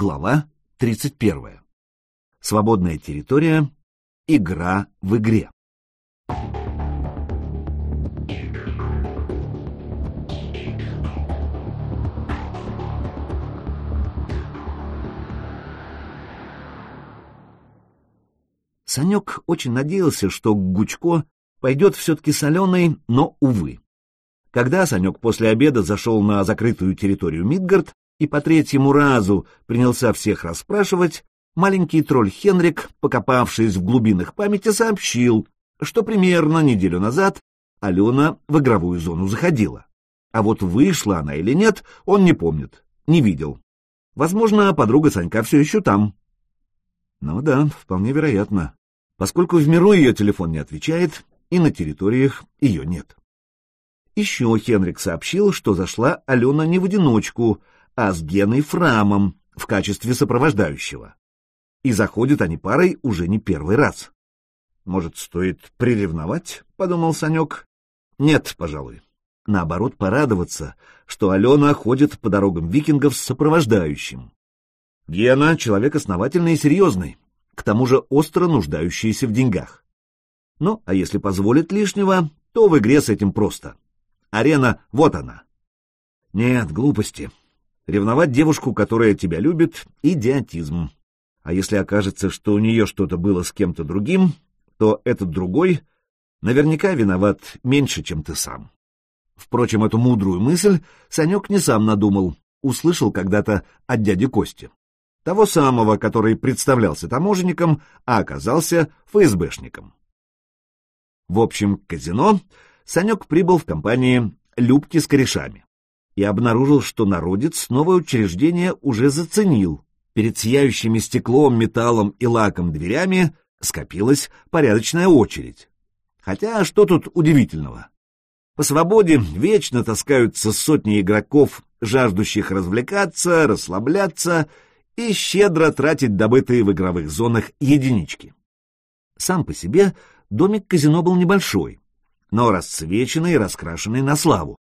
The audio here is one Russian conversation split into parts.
Глава 31. Свободная территория. Игра в игре. Санек очень надеялся, что Гучко пойдет все-таки соленый, но, увы. Когда Санек после обеда зашел на закрытую территорию Мидгард и по третьему разу принялся всех расспрашивать, маленький тролль Хенрик, покопавшись в глубинах памяти, сообщил, что примерно неделю назад Алена в игровую зону заходила. А вот вышла она или нет, он не помнит, не видел. Возможно, подруга Санька все еще там. Ну да, вполне вероятно, поскольку в миру ее телефон не отвечает, и на территориях ее нет. Еще Хенрик сообщил, что зашла Алена не в одиночку, а с Геной Фрамом в качестве сопровождающего. И заходят они парой уже не первый раз. Может, стоит приревновать, — подумал Санек. Нет, пожалуй. Наоборот, порадоваться, что Алена ходит по дорогам викингов с сопровождающим. Гена — человек основательный и серьезный, к тому же остро нуждающийся в деньгах. Ну, а если позволит лишнего, то в игре с этим просто. Арена — вот она. Нет, глупости. Ревновать девушку, которая тебя любит — идиотизм. А если окажется, что у нее что-то было с кем-то другим, то этот другой наверняка виноват меньше, чем ты сам. Впрочем, эту мудрую мысль Санек не сам надумал, услышал когда-то от дяди Кости. Того самого, который представлялся таможенником, а оказался ФСБшником. В общем, казино Санек прибыл в компании «Любки с корешами» и обнаружил, что народец новое учреждение уже заценил. Перед сияющими стеклом, металлом и лаком дверями скопилась порядочная очередь. Хотя что тут удивительного? По свободе вечно таскаются сотни игроков, жаждущих развлекаться, расслабляться и щедро тратить добытые в игровых зонах единички. Сам по себе домик казино был небольшой, но расцвеченный и раскрашенный на славу,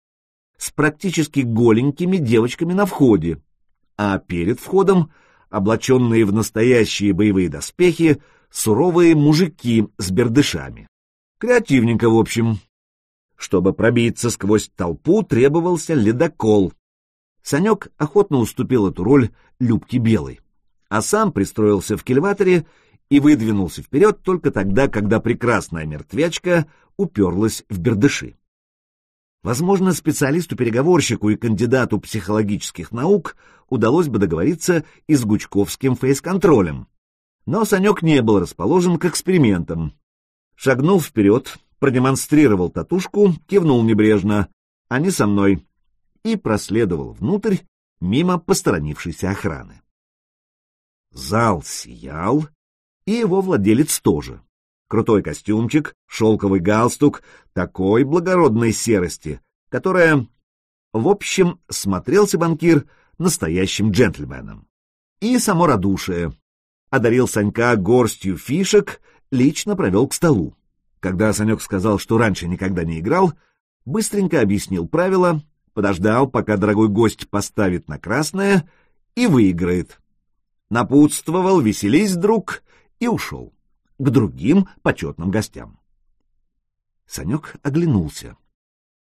с практически голенькими девочками на входе, а перед входом облаченные в настоящие боевые доспехи суровые мужики с бердышами. Креативненько, в общем. Чтобы пробиться сквозь толпу, требовался ледокол. Санек охотно уступил эту роль Любке Белой, а сам пристроился в кильваторе и выдвинулся вперед только тогда, когда прекрасная мертвячка уперлась в бердыши. Возможно, специалисту-переговорщику и кандидату психологических наук удалось бы договориться и с Гучковским фейс-контролем. Но Санек не был расположен к экспериментам. Шагнул вперед, продемонстрировал татушку, кивнул небрежно «Они со мной» и проследовал внутрь мимо посторонившейся охраны. Зал сиял, и его владелец тоже. Крутой костюмчик, шелковый галстук, такой благородной серости, которая... В общем, смотрелся банкир настоящим джентльменом. И само радушие. Одарил Санька горстью фишек, лично провел к столу. Когда Санек сказал, что раньше никогда не играл, быстренько объяснил правила, подождал, пока дорогой гость поставит на красное и выиграет. Напутствовал, веселись, друг, и ушел к другим почетным гостям. Санек оглянулся.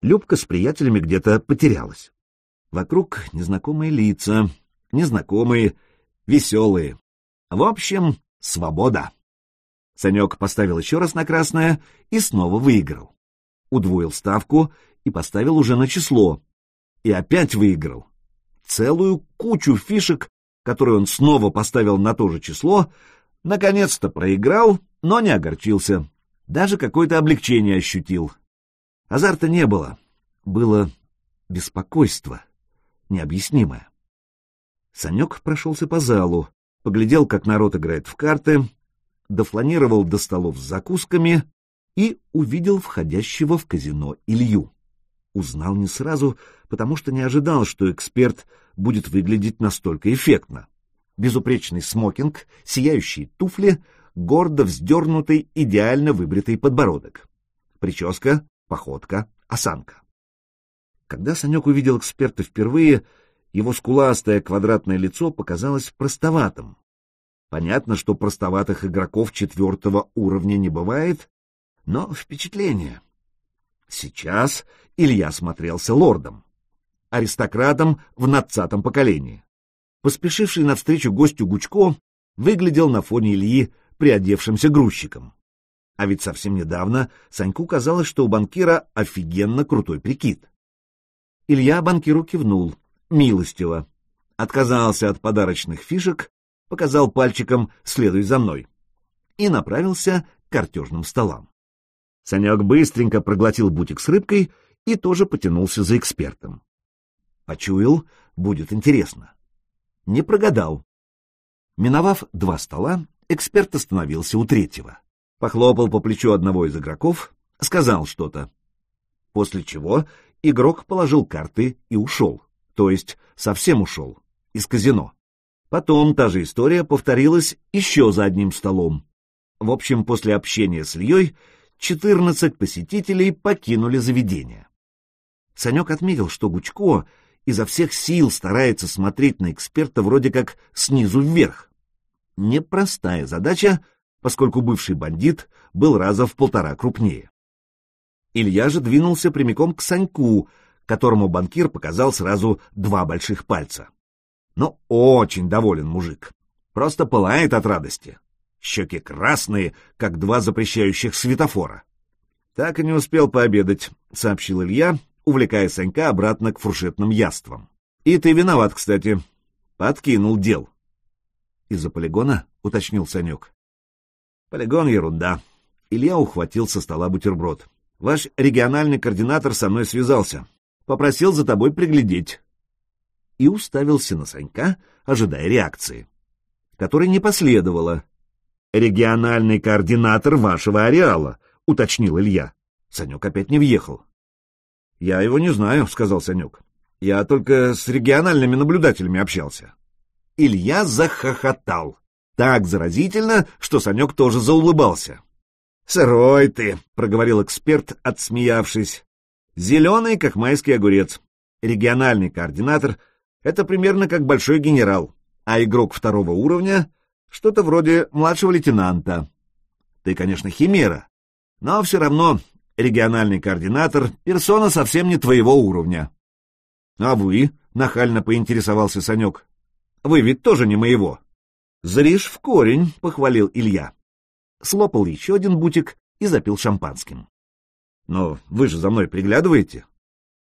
Любка с приятелями где-то потерялась. Вокруг незнакомые лица, незнакомые, веселые. В общем, свобода. Санек поставил еще раз на красное и снова выиграл. Удвоил ставку и поставил уже на число. И опять выиграл. Целую кучу фишек, которые он снова поставил на то же число, Наконец-то проиграл, но не огорчился. Даже какое-то облегчение ощутил. Азарта не было. Было беспокойство, необъяснимое. Санек прошелся по залу, поглядел, как народ играет в карты, дофланировал до столов с закусками и увидел входящего в казино Илью. Узнал не сразу, потому что не ожидал, что эксперт будет выглядеть настолько эффектно безупречный смокинг, сияющие туфли, гордо вздернутый, идеально выбритый подбородок. Прическа, походка, осанка. Когда Санек увидел эксперта впервые, Его скуластое квадратное лицо показалось простоватым. Понятно, что простоватых игроков четвертого уровня не бывает, но впечатление. Сейчас Илья смотрелся лордом, аристократом в надцатом поколении. Поспешивший навстречу гостю Гучко выглядел на фоне Ильи приодевшимся грузчиком. А ведь совсем недавно Саньку казалось, что у банкира офигенно крутой прикид. Илья банкиру кивнул, милостиво. Отказался от подарочных фишек, показал пальчиком «следуй за мной» и направился к картежным столам. Санек быстренько проглотил бутик с рыбкой и тоже потянулся за экспертом. Почуял, будет интересно. Не прогадал. Миновав два стола, эксперт остановился у третьего. Похлопал по плечу одного из игроков, сказал что-то. После чего игрок положил карты и ушел. То есть совсем ушел. Из казино. Потом та же история повторилась еще за одним столом. В общем, после общения с Ильей 14 посетителей покинули заведение. Санек отметил, что Гучко изо всех сил старается смотреть на эксперта вроде как снизу вверх. Непростая задача, поскольку бывший бандит был раза в полтора крупнее. Илья же двинулся прямиком к Саньку, которому банкир показал сразу два больших пальца. Но очень доволен мужик. Просто пылает от радости. Щеки красные, как два запрещающих светофора. Так и не успел пообедать, сообщил Илья, увлекая Санька обратно к фуршетным яствам. И ты виноват, кстати. Подкинул дел. Из-за полигона? — уточнил Санек. Полигон — ерунда. Илья ухватил со стола бутерброд. Ваш региональный координатор со мной связался. Попросил за тобой приглядеть. И уставился на Санька, ожидая реакции. Которой не последовало. «Региональный координатор вашего ареала», — уточнил Илья. Санек опять не въехал. «Я его не знаю», — сказал Санек. «Я только с региональными наблюдателями общался». Илья захохотал. Так заразительно, что Санек тоже заулыбался. «Сырой ты», — проговорил эксперт, отсмеявшись. «Зеленый, как майский огурец. Региональный координатор — это примерно как большой генерал, а игрок второго уровня — что-то вроде младшего лейтенанта. Ты, конечно, химера, но все равно региональный координатор — персона совсем не твоего уровня». «А вы?» — нахально поинтересовался Санек. «Вы ведь тоже не моего». «Зришь в корень», — похвалил Илья слопал еще один бутик и запил шампанским. «Но вы же за мной приглядываете?»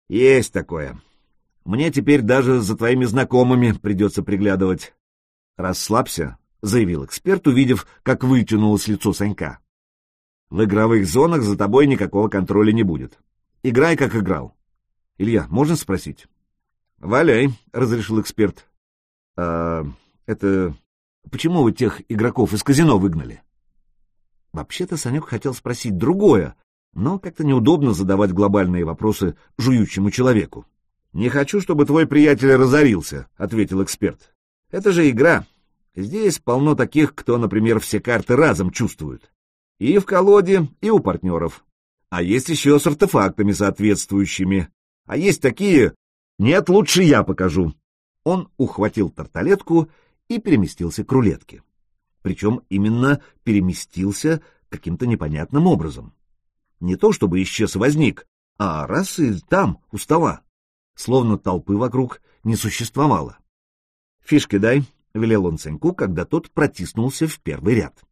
«Есть такое. Мне теперь даже за твоими знакомыми придется приглядывать». «Расслабься», — заявил эксперт, увидев, как вытянулось лицо Санька. «В игровых зонах за тобой никакого контроля не будет. Играй, как играл». «Илья, можно спросить?» «Валяй», — разрешил эксперт. «А это... Почему вы тех игроков из казино выгнали?» Вообще-то Санек хотел спросить другое, но как-то неудобно задавать глобальные вопросы жующему человеку. «Не хочу, чтобы твой приятель разорился», — ответил эксперт. «Это же игра. Здесь полно таких, кто, например, все карты разом чувствует. И в колоде, и у партнеров. А есть еще с артефактами соответствующими. А есть такие... Нет, лучше я покажу». Он ухватил тарталетку и переместился к рулетке причем именно переместился каким-то непонятным образом. Не то чтобы исчез возник, а раз и там, у стола. Словно толпы вокруг не существовало. «Фишки дай», — велел он Саньку, когда тот протиснулся в первый ряд.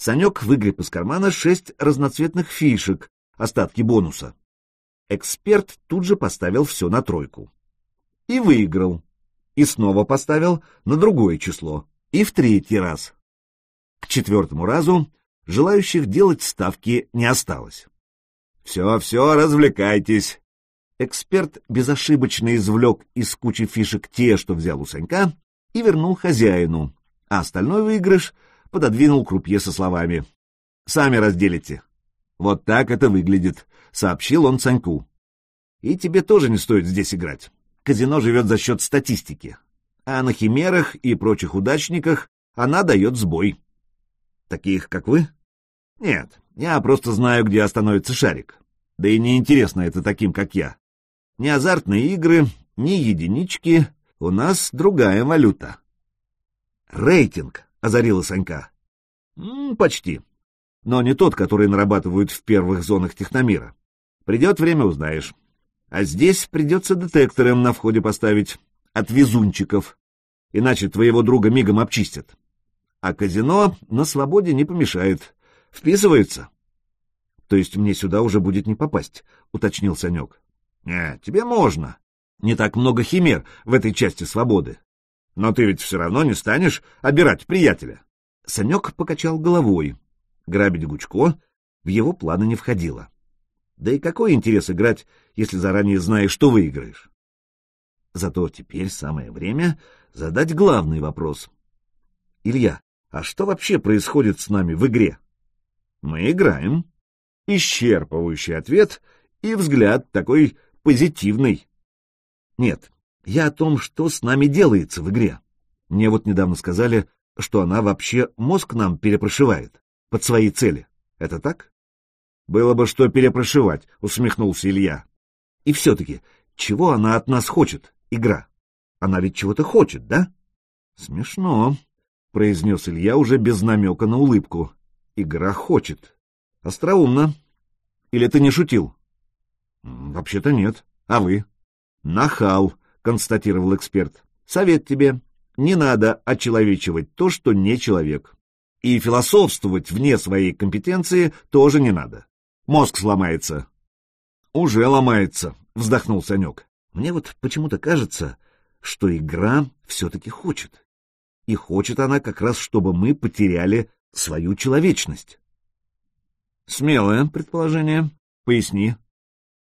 Санек выгреб из кармана шесть разноцветных фишек, остатки бонуса. Эксперт тут же поставил все на тройку. И выиграл. И снова поставил на другое число. И в третий раз. К четвертому разу желающих делать ставки не осталось. «Все, все, развлекайтесь!» Эксперт безошибочно извлек из кучи фишек те, что взял у Санька, и вернул хозяину, а остальной выигрыш пододвинул крупье со словами. «Сами разделите». «Вот так это выглядит», — сообщил он Саньку. «И тебе тоже не стоит здесь играть. Казино живет за счет статистики, а на химерах и прочих удачниках она дает сбой». Таких, как вы? Нет, я просто знаю, где остановится шарик. Да и неинтересно это таким, как я. Ни азартные игры, ни единички, У нас другая валюта. Рейтинг, озарила Санька. Почти. Но не тот, который нарабатывают в первых зонах техномира. Придет время, узнаешь. А здесь придется детектором на входе поставить от везунчиков, иначе твоего друга мигом обчистят. А казино на свободе не помешает. Вписывается. То есть мне сюда уже будет не попасть, уточнил Санек. Не, тебе можно. Не так много химер в этой части свободы. Но ты ведь все равно не станешь обирать приятеля. Санек покачал головой. Грабить Гучко в его планы не входило. Да и какой интерес играть, если заранее знаешь, что выиграешь? Зато теперь самое время задать главный вопрос. Илья, а что вообще происходит с нами в игре? Мы играем. Исчерпывающий ответ и взгляд такой позитивный. Нет, я о том, что с нами делается в игре. Мне вот недавно сказали, что она вообще мозг нам перепрошивает под свои цели. Это так? Было бы что перепрошивать, усмехнулся Илья. И все-таки, чего она от нас хочет, игра? Она ведь чего-то хочет, да? Смешно, произнес Илья уже без намека на улыбку. Игра хочет. Остроумно. Или ты не шутил? Вообще-то нет. А вы? Нахал, констатировал эксперт. Совет тебе. Не надо очеловечивать то, что не человек. И философствовать вне своей компетенции тоже не надо. Мозг сломается. Уже ломается, вздохнул Санек. Мне вот почему-то кажется, что игра все-таки хочет. И хочет она как раз, чтобы мы потеряли свою человечность. Смелое предположение. Поясни.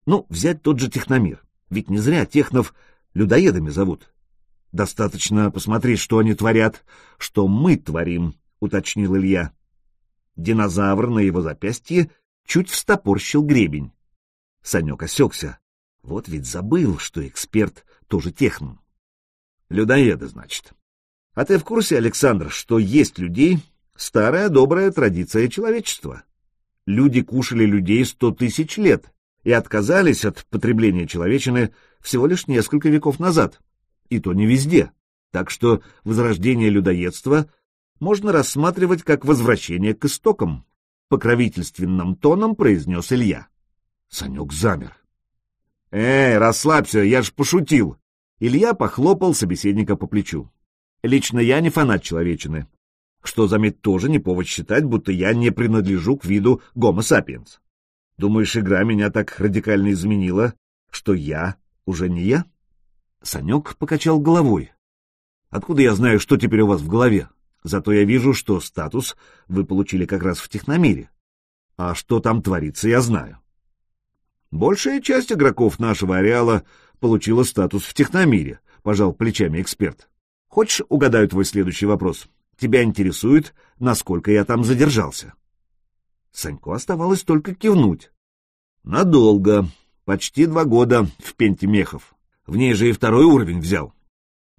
Ну, взять тот же техномир. Ведь не зря технов людоедами зовут. Достаточно посмотреть, что они творят, что мы творим, уточнил Илья. Динозавр на его запястье чуть встопорщил гребень. Санек осекся. Вот ведь забыл, что эксперт тоже техном. Людоеды, значит. А ты в курсе, Александр, что есть людей старая добрая традиция человечества? Люди кушали людей сто тысяч лет и отказались от потребления человечины всего лишь несколько веков назад. И то не везде. Так что возрождение людоедства можно рассматривать как возвращение к истокам, покровительственным тоном произнес Илья. Санек замер. «Эй, расслабься, я ж пошутил!» Илья похлопал собеседника по плечу. «Лично я не фанат человечины, что, заметь, тоже не повод считать, будто я не принадлежу к виду гомо сапиенс. Думаешь, игра меня так радикально изменила, что я уже не я?» Санек покачал головой. «Откуда я знаю, что теперь у вас в голове? Зато я вижу, что статус вы получили как раз в техномире. А что там творится, я знаю. Большая часть игроков нашего ареала получила статус в техномире, пожал плечами эксперт. Хочешь, угадаю твой следующий вопрос? Тебя интересует, насколько я там задержался? Санько оставалось только кивнуть. Надолго. Почти два года в пенте мехов. В ней же и второй уровень взял.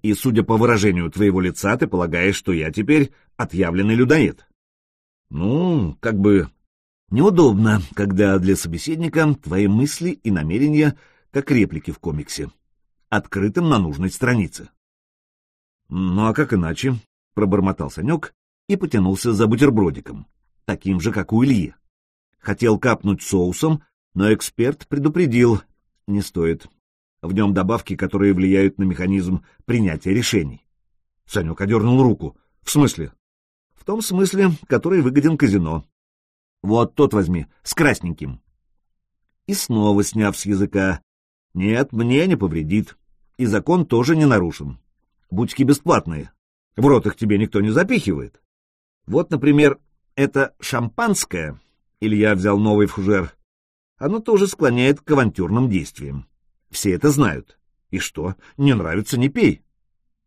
И, судя по выражению твоего лица, ты полагаешь, что я теперь отъявленный людоед. Ну, как бы... Неудобно, когда для собеседника твои мысли и намерения как реплики в комиксе, открытым на нужной странице. Ну а как иначе? Пробормотал Санек и потянулся за бутербродиком, таким же, как у Ильи. Хотел капнуть соусом, но эксперт предупредил, не стоит. В нем добавки, которые влияют на механизм принятия решений. Санек одернул руку. В смысле? В том смысле, который выгоден казино. Вот тот возьми, с красненьким. И снова сняв с языка. Нет, мне не повредит. И закон тоже не нарушен. Будьки бесплатные. В рот их тебе никто не запихивает. Вот, например, это шампанское, Илья взял новый фужер, оно тоже склоняет к авантюрным действиям. Все это знают. И что, не нравится, не пей.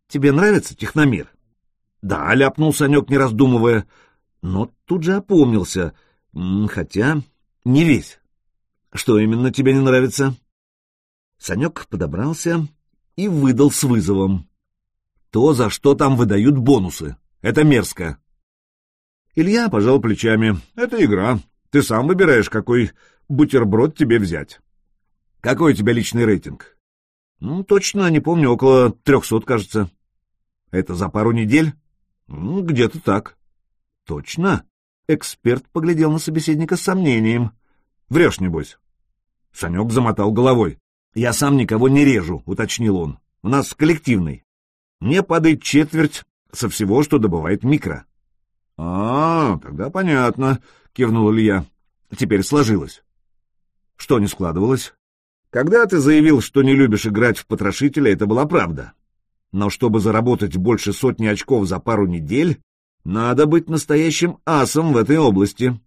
Тебе нравится техномир? Да, ляпнул Санек, не раздумывая, но тут же опомнился, хотя не весь. Что именно тебе не нравится? Санек подобрался и выдал с вызовом. То, за что там выдают бонусы. Это мерзко. Илья пожал плечами. Это игра. Ты сам выбираешь, какой бутерброд тебе взять. Какой у тебя личный рейтинг? Ну, точно не помню, около трехсот, кажется. Это за пару недель? Ну, где-то так. Точно? Эксперт поглядел на собеседника с сомнением. Врешь, небось? Санек замотал головой. Я сам никого не режу, уточнил он. У нас коллективный. Мне падает четверть со всего, что добывает микро. — А, тогда понятно, — кивнул Илья. Теперь сложилось. Что не складывалось? Когда ты заявил, что не любишь играть в потрошителя, это была правда. Но чтобы заработать больше сотни очков за пару недель, надо быть настоящим асом в этой области.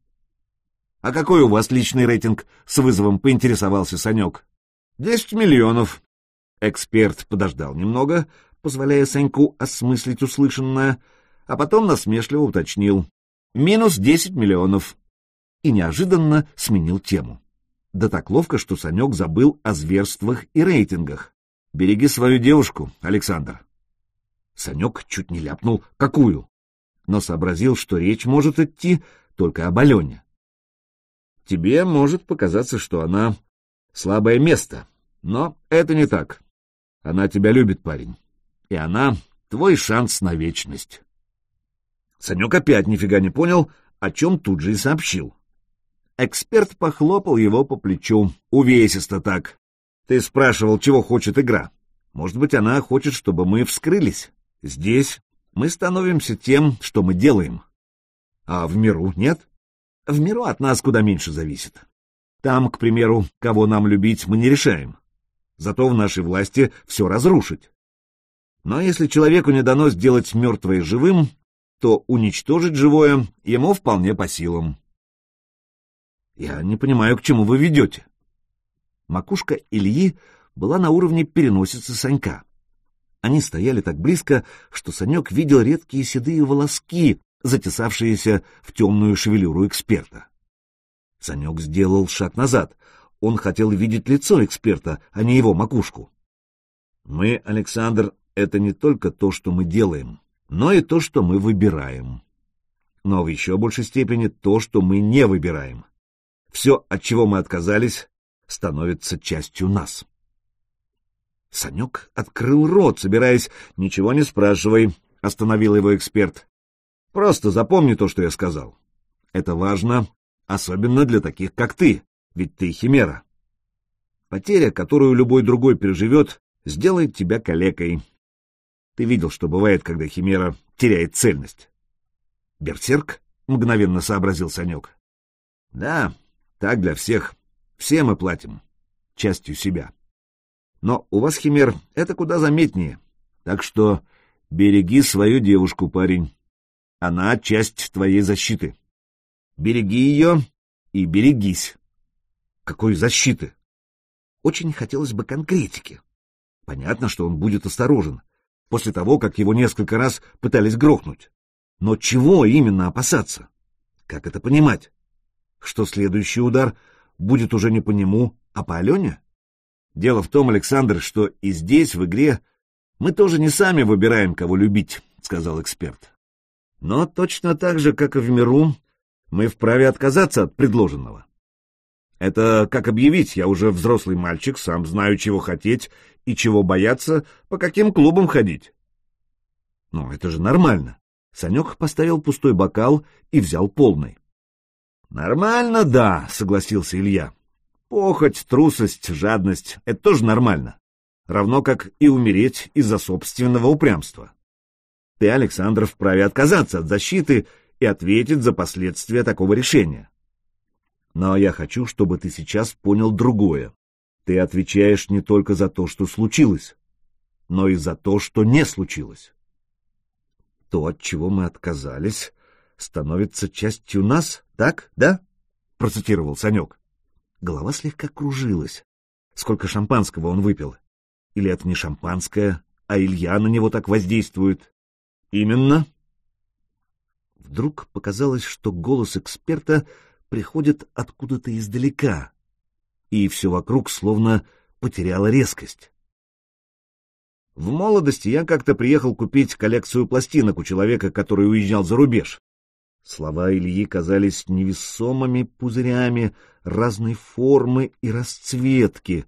— А какой у вас личный рейтинг? — с вызовом поинтересовался Санек. — Десять миллионов. Эксперт подождал немного, позволяя Саньку осмыслить услышанное, а потом насмешливо уточнил. Минус десять миллионов. И неожиданно сменил тему. Да так ловко, что Санек забыл о зверствах и рейтингах. «Береги свою девушку, Александр». Санек чуть не ляпнул «какую?», но сообразил, что речь может идти только об Алене. Тебе может показаться, что она слабое место, но это не так. Она тебя любит, парень, и она твой шанс на вечность. Санек опять нифига не понял, о чем тут же и сообщил. Эксперт похлопал его по плечу, увесисто так. Ты спрашивал, чего хочет игра. Может быть, она хочет, чтобы мы вскрылись. Здесь мы становимся тем, что мы делаем. А в миру нет? В миру от нас куда меньше зависит. Там, к примеру, кого нам любить, мы не решаем. Зато в нашей власти все разрушить. Но если человеку не дано сделать мертвое живым, то уничтожить живое ему вполне по силам. Я не понимаю, к чему вы ведете. Макушка Ильи была на уровне переносицы Санька. Они стояли так близко, что Санек видел редкие седые волоски, затесавшиеся в темную шевелюру эксперта. Санек сделал шаг назад. Он хотел видеть лицо эксперта, а не его макушку. Мы, Александр, это не только то, что мы делаем но и то, что мы выбираем. Но в еще большей степени то, что мы не выбираем. Все, от чего мы отказались, становится частью нас. Санек открыл рот, собираясь «Ничего не спрашивай», — остановил его эксперт. «Просто запомни то, что я сказал. Это важно, особенно для таких, как ты, ведь ты химера. Потеря, которую любой другой переживет, сделает тебя калекой, ты видел, что бывает, когда химера теряет цельность. Берсерк? — мгновенно сообразил Санек. Да, так для всех. Все мы платим. Частью себя. Но у вас, химер, это куда заметнее. Так что береги свою девушку, парень. Она часть твоей защиты. Береги ее и берегись. Какой защиты? Очень хотелось бы конкретики. Понятно, что он будет осторожен, после того, как его несколько раз пытались грохнуть. Но чего именно опасаться? Как это понимать? Что следующий удар будет уже не по нему, а по Алене? Дело в том, Александр, что и здесь, в игре, мы тоже не сами выбираем, кого любить, — сказал эксперт. Но точно так же, как и в миру, мы вправе отказаться от предложенного. Это как объявить, я уже взрослый мальчик, сам знаю, чего хотеть и чего бояться, по каким клубам ходить. Ну, это же нормально. Санек поставил пустой бокал и взял полный. Нормально, да, согласился Илья. Похоть, трусость, жадность — это тоже нормально. Равно как и умереть из-за собственного упрямства. Ты, Александр, вправе отказаться от защиты и ответить за последствия такого решения. Но я хочу, чтобы ты сейчас понял другое. Ты отвечаешь не только за то, что случилось, но и за то, что не случилось. То, от чего мы отказались, становится частью нас, так, да? Процитировал Санек. Голова слегка кружилась. Сколько шампанского он выпил? Или это не шампанское, а Илья на него так воздействует? Именно. Вдруг показалось, что голос эксперта приходит откуда-то издалека, и все вокруг словно потеряло резкость. В молодости я как-то приехал купить коллекцию пластинок у человека, который уезжал за рубеж. Слова Ильи казались невесомыми пузырями разной формы и расцветки,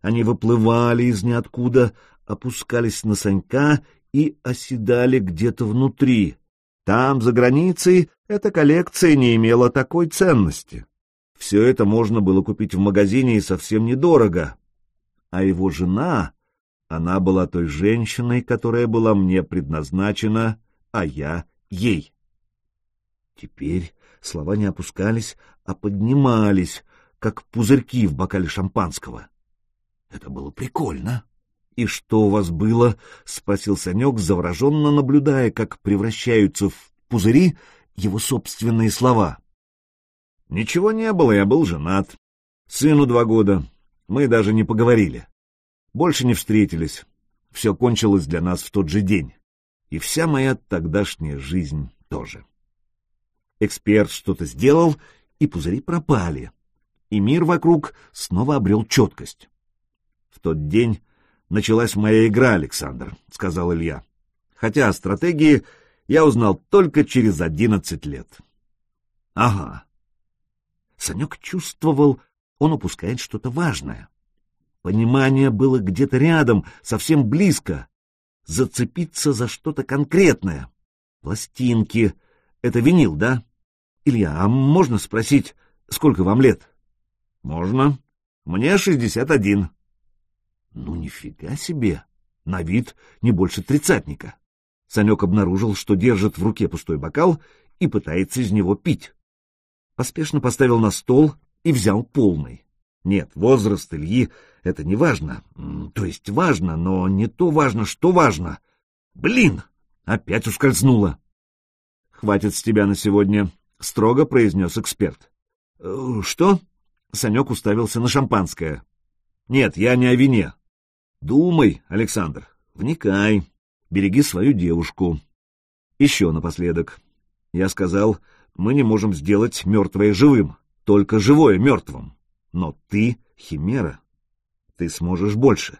Они выплывали из ниоткуда, опускались на Санька и оседали где-то внутри. Там, за границей, эта коллекция не имела такой ценности. Все это можно было купить в магазине и совсем недорого. А его жена, она была той женщиной, которая была мне предназначена, а я ей. Теперь слова не опускались, а поднимались, как пузырьки в бокале шампанского. Это было прикольно. «И что у вас было?» — спросил Санек, завороженно наблюдая, как превращаются в пузыри его собственные слова. «Ничего не было, я был женат. Сыну два года. Мы даже не поговорили. Больше не встретились. Все кончилось для нас в тот же день. И вся моя тогдашняя жизнь тоже». Эксперт что-то сделал, и пузыри пропали. И мир вокруг снова обрел четкость. В тот день началась моя игра, Александр, — сказал Илья. Хотя о стратегии я узнал только через одиннадцать лет. Ага. Санек чувствовал, он упускает что-то важное. Понимание было где-то рядом, совсем близко. Зацепиться за что-то конкретное. Пластинки. Это винил, да? Илья, а можно спросить, сколько вам лет? Можно. Мне шестьдесят один. Ну, нифига себе! На вид не больше тридцатника. Санек обнаружил, что держит в руке пустой бокал и пытается из него пить. Поспешно поставил на стол и взял полный. Нет, возраст Ильи — это не важно. То есть важно, но не то важно, что важно. Блин! Опять ускользнуло. «Хватит с тебя на сегодня», — строго произнес эксперт. «Э, «Что?» — Санек уставился на шампанское. «Нет, я не о вине. Думай, Александр, вникай, береги свою девушку. Еще напоследок. Я сказал, мы не можем сделать мертвое живым, только живое мертвым. Но ты — химера. Ты сможешь больше.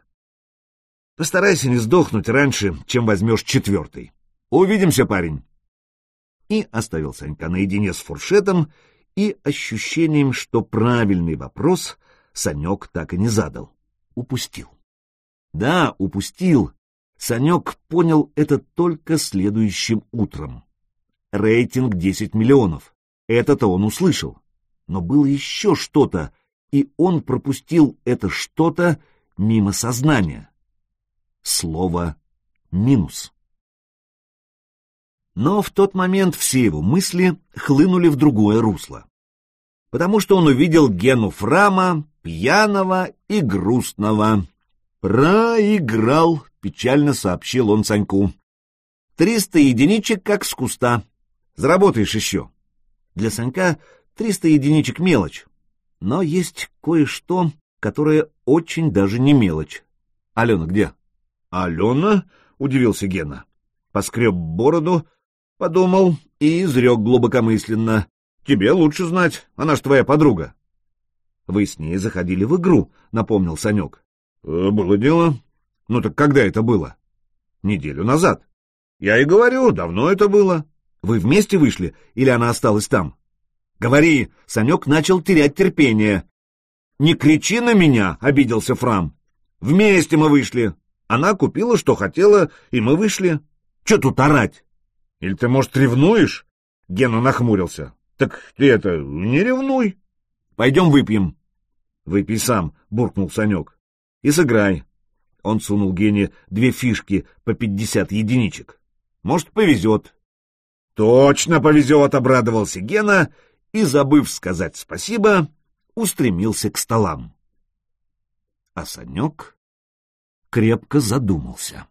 Постарайся не сдохнуть раньше, чем возьмешь четвертый. Увидимся, парень. И оставил Санька наедине с фуршетом и ощущением, что правильный вопрос Санек так и не задал. Упустил. Да, упустил. Санек понял это только следующим утром. Рейтинг 10 миллионов. Это-то он услышал. Но было еще что-то, и он пропустил это что-то мимо сознания. Слово «минус». Но в тот момент все его мысли хлынули в другое русло. Потому что он увидел Гену Фрама, пьяного и грустного. «Проиграл», — печально сообщил он Саньку. «Триста единичек, как с куста. Заработаешь еще». Для Санька триста единичек — мелочь. Но есть кое-что, которое очень даже не мелочь. «Алена где?» «Алена?» — удивился Гена. Поскреб бороду, подумал и изрек глубокомысленно. «Тебе лучше знать, она ж твоя подруга». «Вы с ней заходили в игру», — напомнил Санек. Э, было дело. Ну так когда это было? Неделю назад. Я и говорю, давно это было. Вы вместе вышли или она осталась там? Говори, Санек начал терять терпение. Не кричи на меня, обиделся Фрам. Вместе мы вышли. Она купила, что хотела, и мы вышли. Че тут орать? Или ты, может, ревнуешь? Гена нахмурился. Так ты это, не ревнуй. Пойдем выпьем. Выпей сам, буркнул Санек и сыграй. Он сунул Гене две фишки по пятьдесят единичек. Может, повезет. Точно повезет, обрадовался Гена и, забыв сказать спасибо, устремился к столам. А Санек крепко задумался.